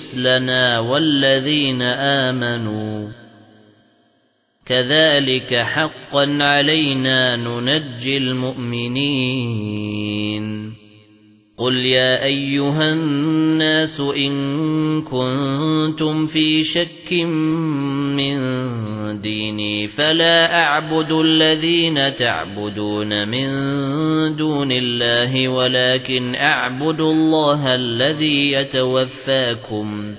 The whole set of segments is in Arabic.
رُسُلَنَا وَالَّذِينَ آمَنُوا. كَذَلِكَ حَقًّا عَلَيْنَا نُنَجِّي الْمُؤْمِنِينَ. قُلْ يَا أَيُّهَا النَّاسُ إِن كُنتُمْ فِي شَكٍّ فَلَا أَعْبُدُ الَّذِينَ تَعْبُدُونَ مِن دُونِ اللَّهِ وَلَكِنْ أَعْبُدُ اللَّهَ الَّذِي يَتَوَفَّاكُمْ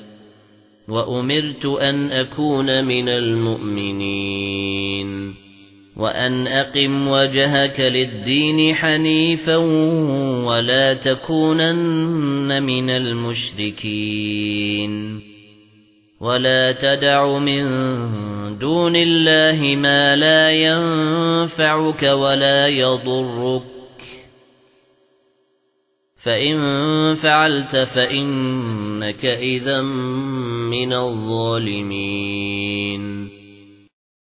وَأُمِرْتُ أَنْ أَكُونَ مِنَ الْمُؤْمِنِينَ وَأَنْ أَقِمْ وَجْهَكَ لِلدِّينِ حَنِيفًا وَلَا تَكُونَنَّ مِنَ الْمُشْرِكِينَ وَلَا تَدْعُ مِن دُونِ اللَّهِ مَا لَا يَنفَعُكَ وَلَا يَضُرُّكَ. فَإِن فَعَلْتَ فَإِنَّكَ إِذًا مِنَ الظَّالِمِينَ.